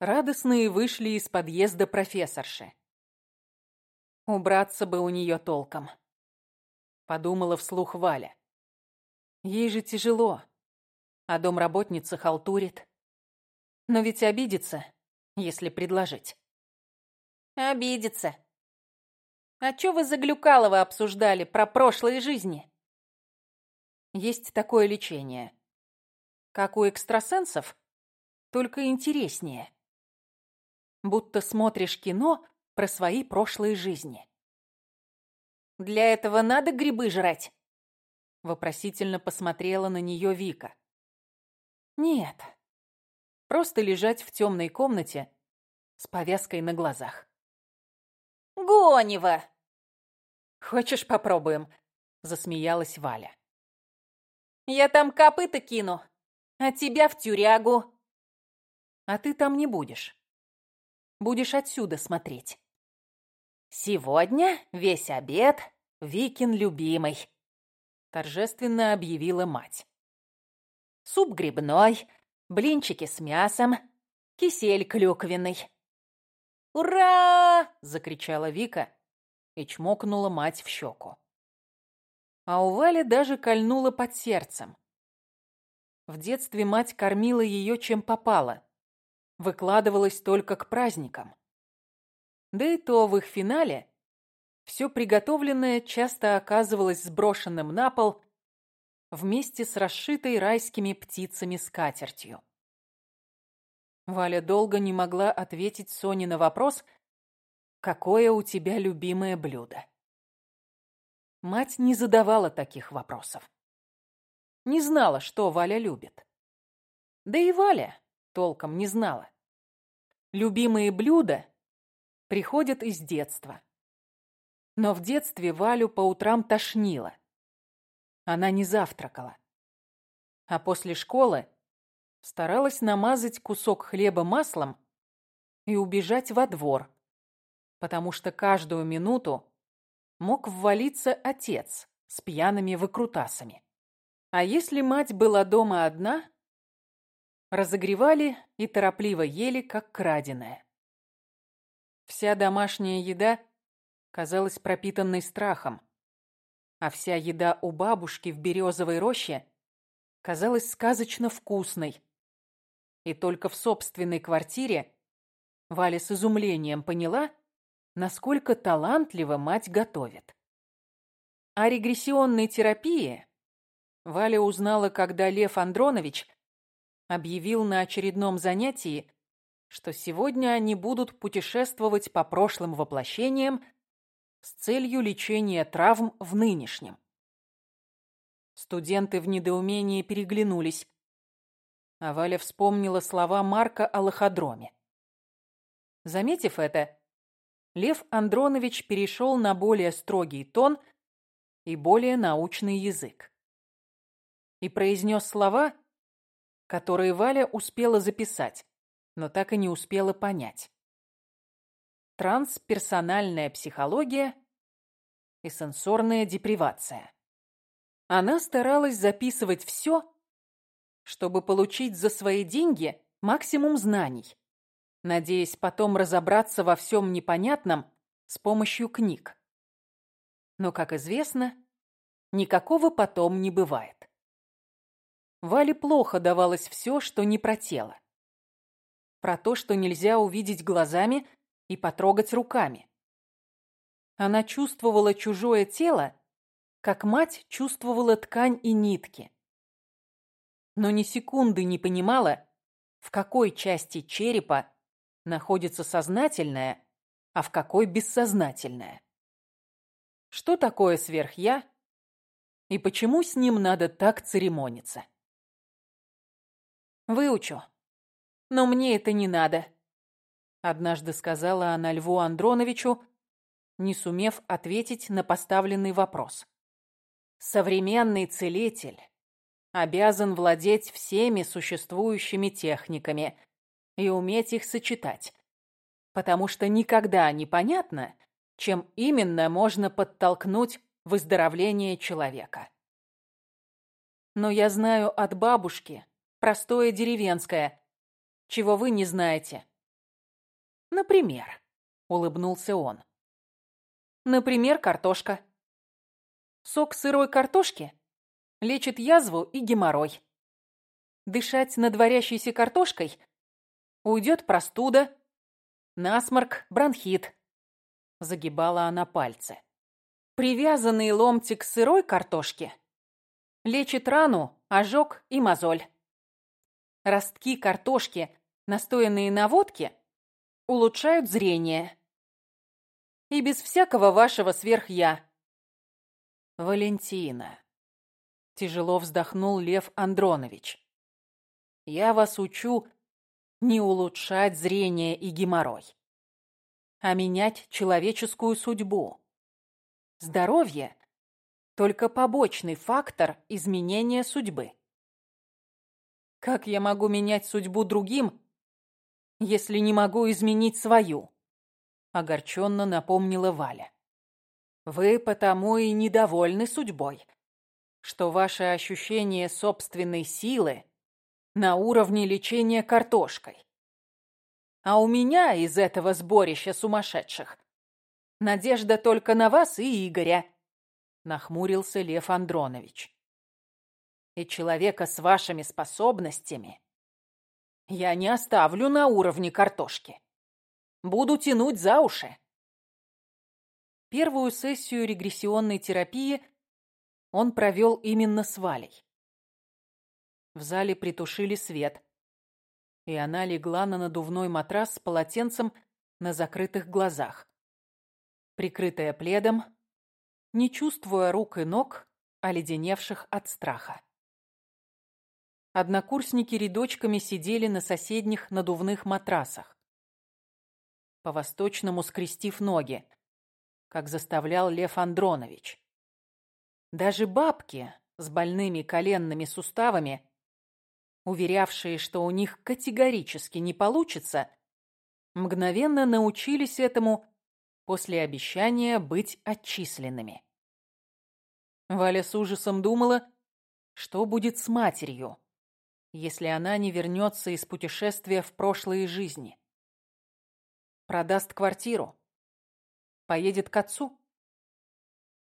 радостные вышли из подъезда профессорши. Убраться бы у нее толком. Подумала вслух Валя. Ей же тяжело, а домработница халтурит. Но ведь обидится, если предложить. Обидится. А чё вы за Глюкалова обсуждали про прошлые жизни? Есть такое лечение. Как у экстрасенсов, только интереснее. Будто смотришь кино про свои прошлые жизни. «Для этого надо грибы жрать?» Вопросительно посмотрела на нее Вика. «Нет, просто лежать в темной комнате с повязкой на глазах». «Гонева!» «Хочешь, попробуем?» — засмеялась Валя. «Я там копыта кину, а тебя в тюрягу». «А ты там не будешь. Будешь отсюда смотреть». «Сегодня весь обед Викин любимый», — торжественно объявила мать. «Суп грибной, блинчики с мясом, кисель клюквенный». «Ура!» — закричала Вика и чмокнула мать в щеку. А у Вали даже кольнула под сердцем. В детстве мать кормила ее чем попало, выкладывалась только к праздникам. Да и то в их финале все приготовленное часто оказывалось сброшенным на пол вместе с расшитой райскими птицами скатертью. Валя долго не могла ответить Соне на вопрос, какое у тебя любимое блюдо. Мать не задавала таких вопросов. Не знала, что Валя любит. Да и Валя толком не знала. Любимые блюда приходят из детства. Но в детстве Валю по утрам тошнило. Она не завтракала. А после школы старалась намазать кусок хлеба маслом и убежать во двор, потому что каждую минуту мог ввалиться отец с пьяными выкрутасами. А если мать была дома одна, разогревали и торопливо ели, как краденое. Вся домашняя еда казалась пропитанной страхом, а вся еда у бабушки в березовой роще казалась сказочно вкусной. И только в собственной квартире Валя с изумлением поняла, насколько талантливо мать готовит. О регрессионной терапии Валя узнала, когда Лев Андронович объявил на очередном занятии что сегодня они будут путешествовать по прошлым воплощениям с целью лечения травм в нынешнем. Студенты в недоумении переглянулись, а Валя вспомнила слова Марка о лоходроме. Заметив это, Лев Андронович перешел на более строгий тон и более научный язык. И произнес слова, которые Валя успела записать но так и не успела понять. Трансперсональная психология и сенсорная депривация. Она старалась записывать все, чтобы получить за свои деньги максимум знаний, надеясь потом разобраться во всем непонятном с помощью книг. Но, как известно, никакого потом не бывает. Вале плохо давалось все, что не про тело про то, что нельзя увидеть глазами и потрогать руками. Она чувствовала чужое тело, как мать чувствовала ткань и нитки. Но ни секунды не понимала, в какой части черепа находится сознательное, а в какой бессознательное. Что такое сверхя и почему с ним надо так церемониться? Выучу, но мне это не надо», — однажды сказала она Льву Андроновичу, не сумев ответить на поставленный вопрос. «Современный целитель обязан владеть всеми существующими техниками и уметь их сочетать, потому что никогда не понятно, чем именно можно подтолкнуть выздоровление человека. Но я знаю от бабушки, простое деревенское, чего вы не знаете, Например, улыбнулся он. Например, картошка. Сок сырой картошки лечит язву и геморрой. Дышать над варящейся картошкой уйдет простуда, насморк, бронхит. Загибала она пальцы. Привязанный ломтик сырой картошки лечит рану, ожог и мозоль. Ростки картошки, настоянные на водке, улучшают зрение. И без всякого вашего сверх-я. Валентина. Тяжело вздохнул Лев Андронович. Я вас учу не улучшать зрение и геморрой, а менять человеческую судьбу. Здоровье – только побочный фактор изменения судьбы. Как я могу менять судьбу другим, если не могу изменить свою? Огорченно напомнила Валя. Вы потому и недовольны судьбой, что ваше ощущение собственной силы на уровне лечения картошкой. А у меня из этого сборища сумасшедших надежда только на вас и Игоря, нахмурился Лев Андронович. И человека с вашими способностями я не оставлю на уровне картошки. Буду тянуть за уши. Первую сессию регрессионной терапии он провел именно с Валей. В зале притушили свет, и она легла на надувной матрас с полотенцем на закрытых глазах. Прикрытая пледом, не чувствуя рук и ног, оледеневших от страха. Однокурсники рядочками сидели на соседних надувных матрасах, по-восточному скрестив ноги, как заставлял Лев Андронович. Даже бабки с больными коленными суставами уверявшие, что у них категорически не получится, мгновенно научились этому после обещания быть отчисленными. Валя с ужасом думала, что будет с матерью, если она не вернется из путешествия в прошлые жизни. Продаст квартиру? Поедет к отцу?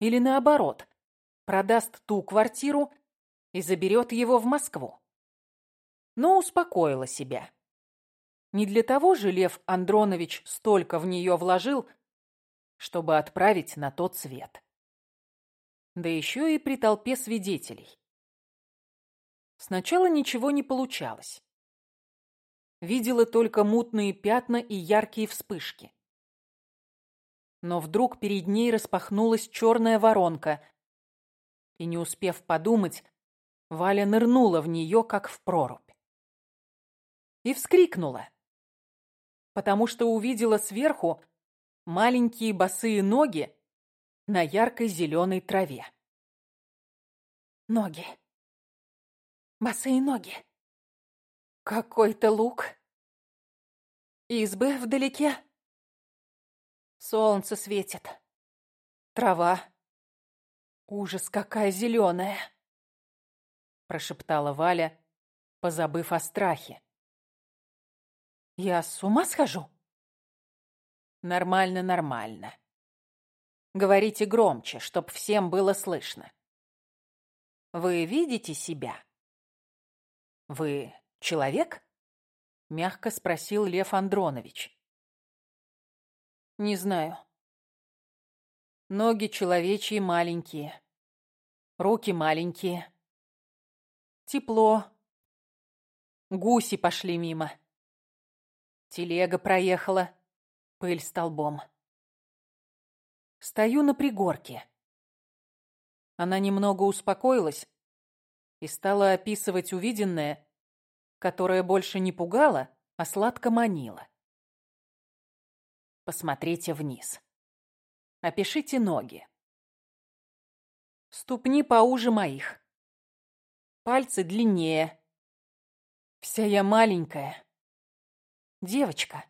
Или наоборот, продаст ту квартиру и заберет его в Москву? но успокоила себя. Не для того же Лев Андронович столько в нее вложил, чтобы отправить на тот свет. Да еще и при толпе свидетелей. Сначала ничего не получалось. Видела только мутные пятна и яркие вспышки. Но вдруг перед ней распахнулась черная воронка, и, не успев подумать, Валя нырнула в нее, как в прорубь и вскрикнула, потому что увидела сверху маленькие босые ноги на яркой зеленой траве. Ноги. Босые ноги. Какой-то лук. Избы вдалеке. Солнце светит. Трава. Ужас, какая зеленая. Прошептала Валя, позабыв о страхе. Я с ума схожу? Нормально, нормально. Говорите громче, чтоб всем было слышно. Вы видите себя? Вы человек? Мягко спросил Лев Андронович. Не знаю. Ноги человечьи маленькие. Руки маленькие. Тепло. Гуси пошли мимо. Телега проехала. Пыль столбом. Стою на пригорке. Она немного успокоилась и стала описывать увиденное, которое больше не пугало, а сладко манило. Посмотрите вниз. Опишите ноги. Ступни поуже моих. Пальцы длиннее. Вся я маленькая. Девочка.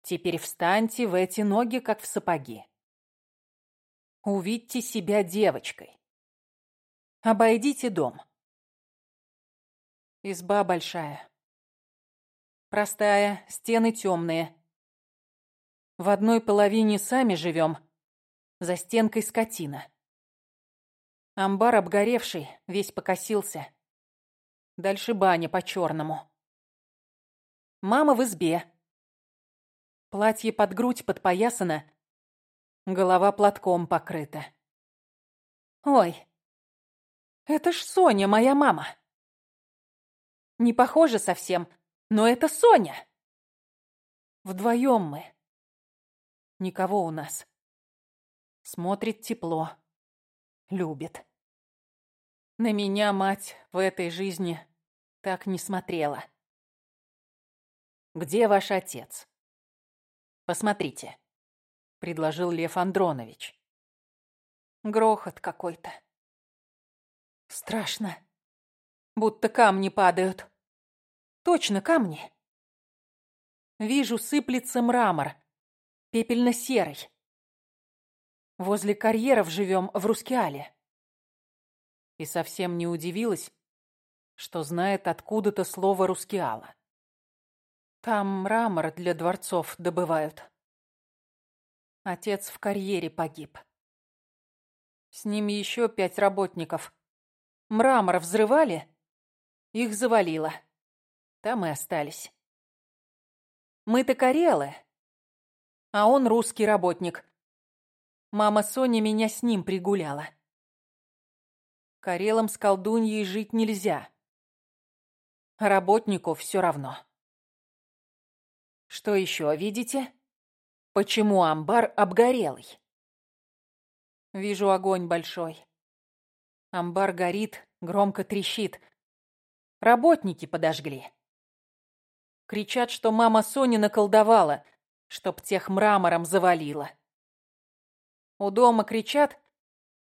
Теперь встаньте в эти ноги, как в сапоги. Увидьте себя девочкой. Обойдите дом. Изба большая. Простая, стены темные. В одной половине сами живем, за стенкой скотина. Амбар обгоревший, весь покосился. Дальше баня по-черному. Мама в избе. Платье под грудь подпоясано, голова платком покрыта. Ой, это ж Соня, моя мама. Не похоже совсем, но это Соня. Вдвоем мы. Никого у нас. Смотрит тепло. Любит. На меня мать в этой жизни так не смотрела. «Где ваш отец?» «Посмотрите», — предложил Лев Андронович. Грохот какой-то. Страшно. Будто камни падают. Точно камни. Вижу, сыплется мрамор. Пепельно-серый. Возле карьеров живем в Рускеале. И совсем не удивилась, что знает откуда-то слово Рускеала. Там мрамор для дворцов добывают. Отец в карьере погиб. С ними еще пять работников. Мрамор взрывали, их завалило. Там и остались. Мы-то карелы, а он русский работник. Мама Соня меня с ним пригуляла. Карелам с колдуньей жить нельзя. Работнику все равно. Что еще видите? Почему амбар обгорелый? Вижу огонь большой. Амбар горит, громко трещит. Работники подожгли. Кричат, что мама Сони наколдовала, чтоб тех мрамором завалила. У дома кричат,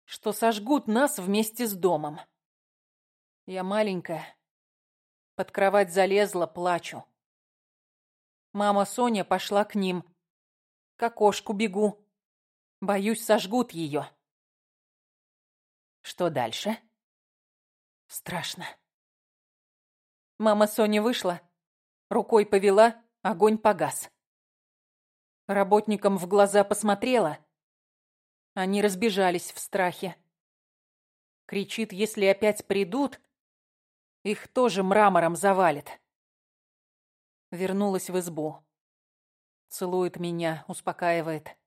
что сожгут нас вместе с домом. Я маленькая, под кровать залезла, плачу. Мама Соня пошла к ним. К окошку бегу. Боюсь, сожгут ее. Что дальше? Страшно. Мама Соня вышла, рукой повела, огонь погас. Работникам в глаза посмотрела, они разбежались в страхе. Кричит, если опять придут, их тоже мрамором завалит. Вернулась в избу. Целует меня, успокаивает.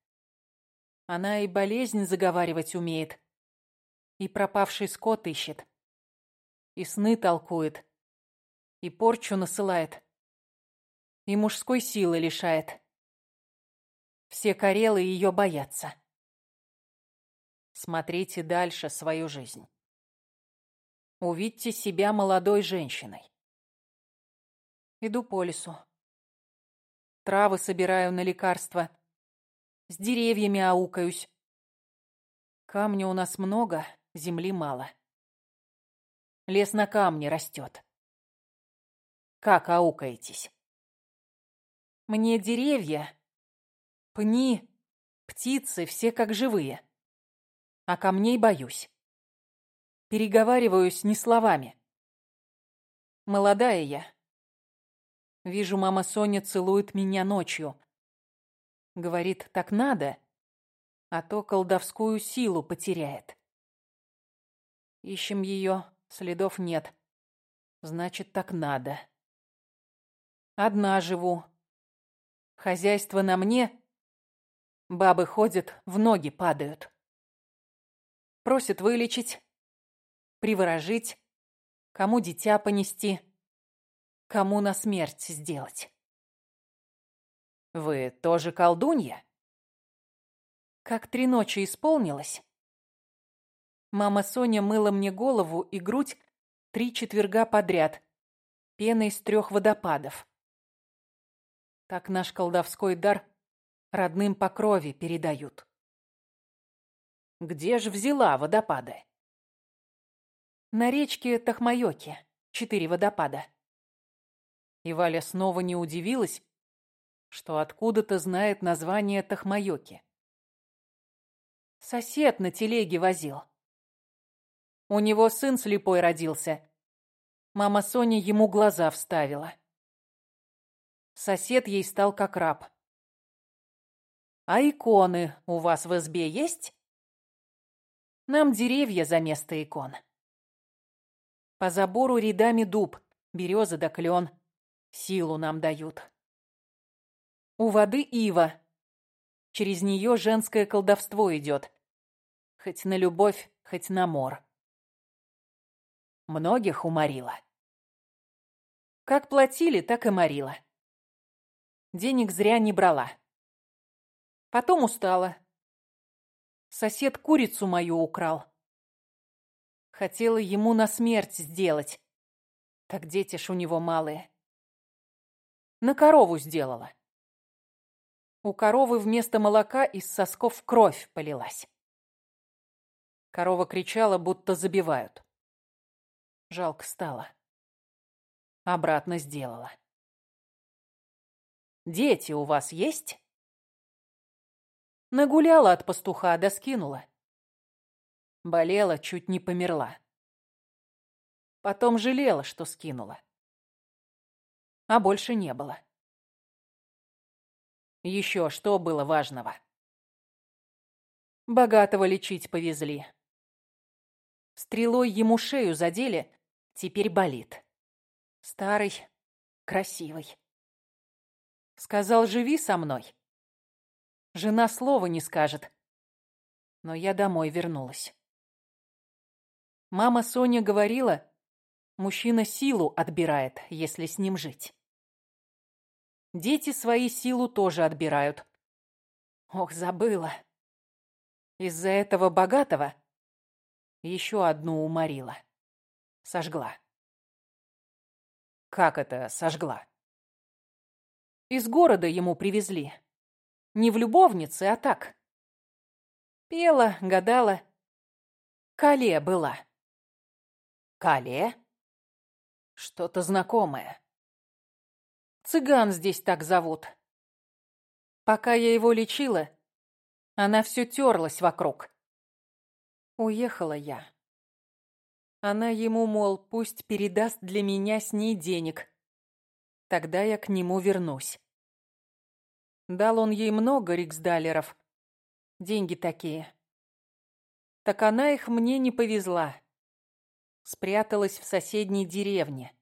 Она и болезнь заговаривать умеет. И пропавший скот ищет. И сны толкует. И порчу насылает. И мужской силы лишает. Все карелы ее боятся. Смотрите дальше свою жизнь. Увидьте себя молодой женщиной. Иду по лесу. Травы собираю на лекарства. С деревьями аукаюсь. Камня у нас много, земли мало. Лес на камне растет. Как аукаетесь? Мне деревья, пни, птицы все как живые а камней боюсь. Переговариваюсь не словами. Молодая я. Вижу, мама Соня целует меня ночью. Говорит, так надо, а то колдовскую силу потеряет. Ищем ее, следов нет. Значит, так надо. Одна живу. Хозяйство на мне. Бабы ходят, в ноги падают. Просит вылечить, приворожить, кому дитя понести, кому на смерть сделать. Вы тоже колдунья? Как три ночи исполнилось, мама Соня мыла мне голову и грудь три четверга подряд, пеной из трех водопадов. Так наш колдовской дар родным по крови передают. Где ж взяла водопады? На речке Тахмайоке. Четыре водопада. И Валя снова не удивилась, что откуда-то знает название Тахмайоки. Сосед на телеге возил. У него сын слепой родился. Мама Соня ему глаза вставила. Сосед ей стал как раб. «А иконы у вас в избе есть?» «Нам деревья за место икон». По забору рядами дуб, береза да клен. Силу нам дают. У воды ива. Через нее женское колдовство идет. Хоть на любовь, хоть на мор. Многих уморила. Как платили, так и морила. Денег зря не брала. Потом устала. Сосед курицу мою украл. Хотела ему на смерть сделать. Так дети ж у него малые. На корову сделала. У коровы вместо молока из сосков кровь полилась. Корова кричала, будто забивают. Жалко стало. Обратно сделала. «Дети у вас есть?» Нагуляла от пастуха, да скинула. Болела, чуть не померла. Потом жалела, что скинула. А больше не было. Еще что было важного? Богатого лечить повезли. Стрелой ему шею задели, теперь болит. Старый, красивый. Сказал, живи со мной. Жена слова не скажет. Но я домой вернулась. Мама Соня говорила, мужчина силу отбирает, если с ним жить. Дети свои силу тоже отбирают. Ох, забыла. Из-за этого богатого еще одну уморила. Сожгла. Как это сожгла? Из города ему привезли. Не в любовнице, а так. Пела, гадала. Кале была. Кале? Что-то знакомое. Цыган здесь так зовут. Пока я его лечила, она все терлась вокруг. Уехала я. Она ему, мол, пусть передаст для меня с ней денег. Тогда я к нему вернусь. Дал он ей много риксдалеров. Деньги такие. Так она их мне не повезла. Спряталась в соседней деревне.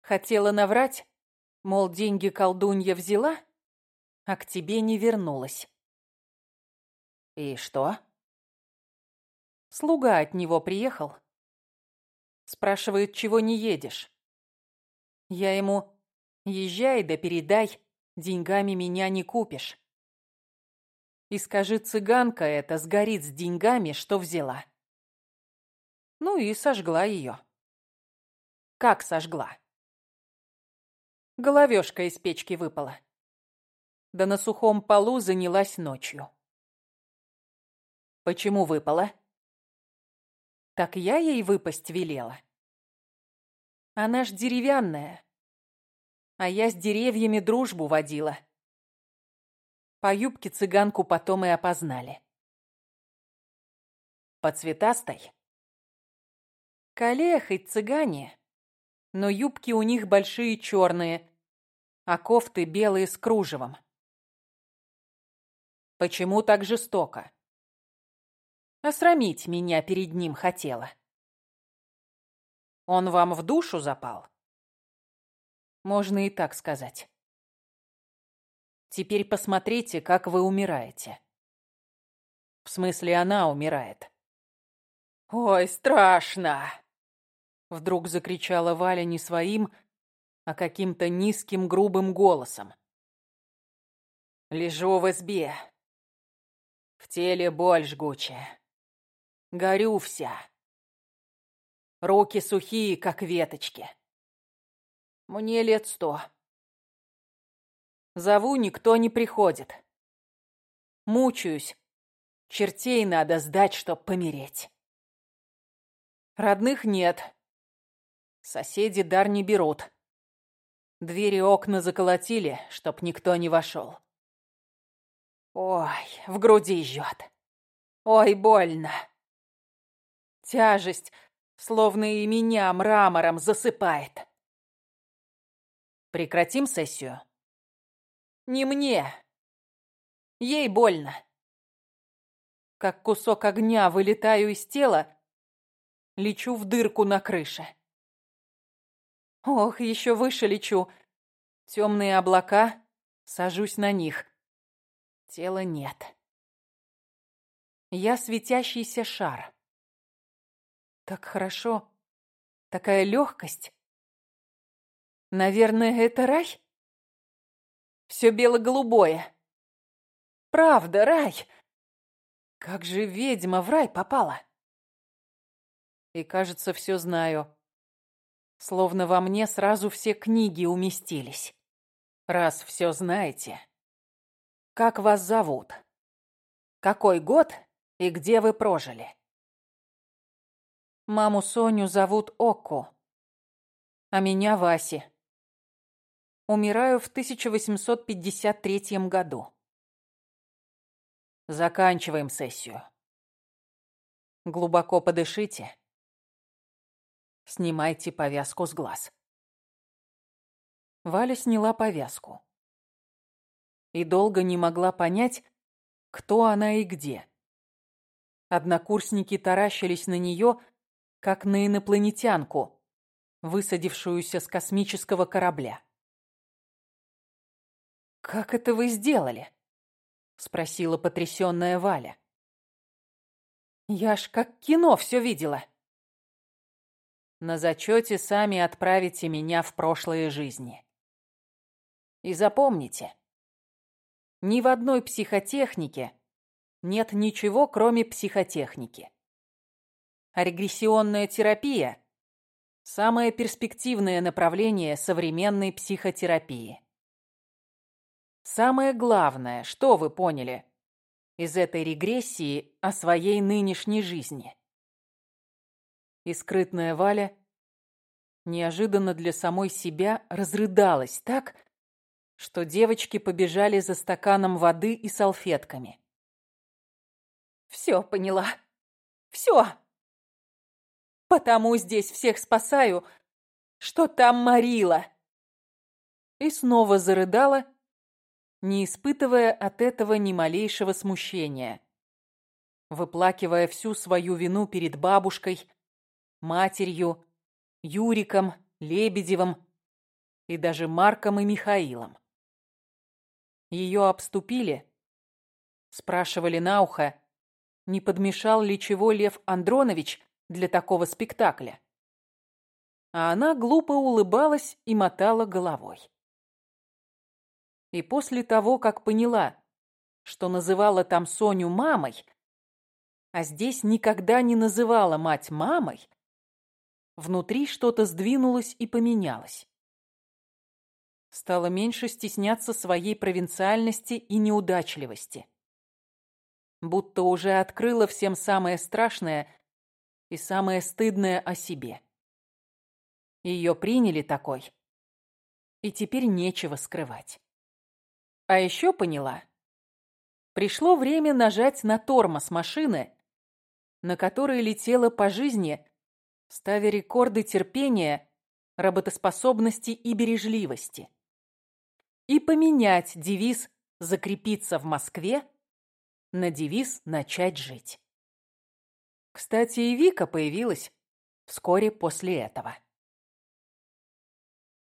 Хотела наврать, Мол, деньги колдунья взяла, а к тебе не вернулась. И что? Слуга от него приехал. Спрашивает, чего не едешь. Я ему, езжай да передай, деньгами меня не купишь. И скажи, цыганка эта сгорит с деньгами, что взяла. Ну и сожгла ее. Как сожгла? Головешка из печки выпала. Да на сухом полу занялась ночью. Почему выпала? Так я ей выпасть велела. Она ж деревянная. А я с деревьями дружбу водила. По юбке цыганку потом и опознали. По цветастой? Хоть цыгане, но юбки у них большие черные, а кофты белые с кружевом. Почему так жестоко? Осрамить меня перед ним хотела. Он вам в душу запал? Можно и так сказать. Теперь посмотрите, как вы умираете. В смысле, она умирает. Ой, страшно! Вдруг закричала Валя не своим, а каким-то низким грубым голосом. Лежу в избе. В теле боль жгучая. Горю вся. Руки сухие, как веточки. Мне лет сто. Зову, никто не приходит. Мучаюсь. Чертей надо сдать, чтоб помереть. Родных нет. Соседи дар не берут. Двери окна заколотили, чтоб никто не вошел. Ой, в груди жжет. Ой, больно. Тяжесть, словно и меня мрамором засыпает. Прекратим сессию? Не мне. Ей больно. Как кусок огня вылетаю из тела, лечу в дырку на крыше. Ох, еще выше лечу. Темные облака, сажусь на них. Тела нет. Я светящийся шар. Так хорошо. Такая легкость. Наверное, это рай? Все бело-голубое. Правда, рай. Как же ведьма в рай попала? И, кажется, все знаю. Словно во мне сразу все книги уместились. Раз все знаете, как вас зовут? Какой год и где вы прожили? Маму Соню зовут Окку, а меня Васи. Умираю в 1853 году. Заканчиваем сессию. Глубоко подышите. Снимайте повязку с глаз. Валя сняла повязку. И долго не могла понять, кто она и где. Однокурсники таращились на нее, как на инопланетянку, высадившуюся с космического корабля. «Как это вы сделали?» — спросила потрясённая Валя. «Я ж как кино всё видела». «На зачёте сами отправите меня в прошлые жизни. И запомните, ни в одной психотехнике нет ничего, кроме психотехники. Регрессионная терапия – самое перспективное направление современной психотерапии. Самое главное, что вы поняли из этой регрессии о своей нынешней жизни? И скрытная Валя неожиданно для самой себя разрыдалась так, что девочки побежали за стаканом воды и салфетками. «Все поняла. Все. Потому здесь всех спасаю, что там морила». И снова зарыдала, не испытывая от этого ни малейшего смущения, выплакивая всю свою вину перед бабушкой, матерью, Юриком, Лебедевым и даже Марком и Михаилом. Ее обступили, спрашивали на ухо, не подмешал ли чего Лев Андронович для такого спектакля. А она глупо улыбалась и мотала головой. И после того, как поняла, что называла там Соню мамой, а здесь никогда не называла мать мамой, внутри что-то сдвинулось и поменялось. Стала меньше стесняться своей провинциальности и неудачливости. Будто уже открыла всем самое страшное и самое стыдное о себе. Ее приняли такой, и теперь нечего скрывать. А еще поняла. Пришло время нажать на тормоз машины, на которой летела по жизни, ставя рекорды терпения, работоспособности и бережливости и поменять девиз «Закрепиться в Москве» на девиз «Начать жить». Кстати, и Вика появилась вскоре после этого.